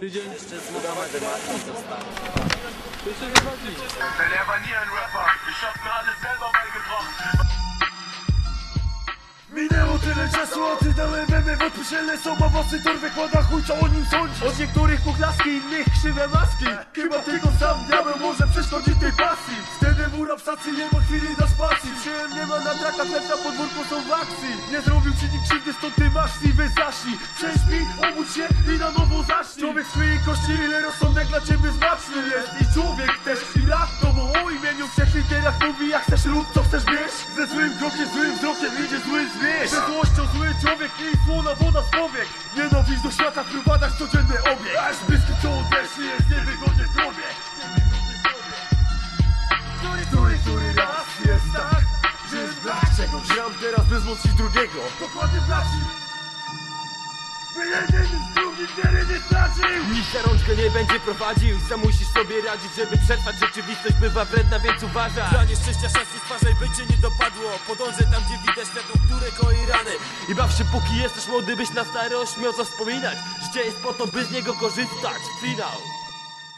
Tydzień Jeszcze z Mohamedem Martin został. to się wychodzi. Denn er war nie ein Rapper. Ich hab mir alles selber beigebracht. Minęło tyle czasu, a ty dałem memy Podpiszele są, ma włosy torby kłada chuj, co o nim sądzi Od niektórych pochlaski, innych krzywe maski Chyba tylko sam diabeł może przeszkodzić tej pasji Mura w stacji nie ma chwili na spacji. Przyjem nie ma na trakach, lecz na podwórku są w akcji Nie zrobił ci nikt krzywdy, stąd ty masz siwy zaśnij Prześpij, obudź się i na nowo zacznij. Człowiek swojej kości, ile rozsądek dla ciebie znaczny jest. I człowiek też i lat tobą o imieniu trzech literach mówi jak chcesz lub co chcesz bierz Ze złym krokiem, złym wzrokiem idzie zły zwierz. Ze złością zły człowiek i słona woda z powiek. Nienawiść do świata wprowadzasz codzienny obieg Gram teraz by wzmocnić drugiego. Dokładnie braci! Jeden z drugim wiele nie stracił! Nikt za rączkę nie będzie prowadził Sam musisz sobie radzić, żeby przetrwać. Rzeczywistość bywa wredna, więc uważaj. Dla nieszczęścia szans nie stwarzaj, by cię nie dopadło. Podążaj tam, gdzie widać światło, które koi rany. I baw się, póki jesteś młody, byś na starość miał co wspominać. Życie jest po to, by z niego korzystać. Finał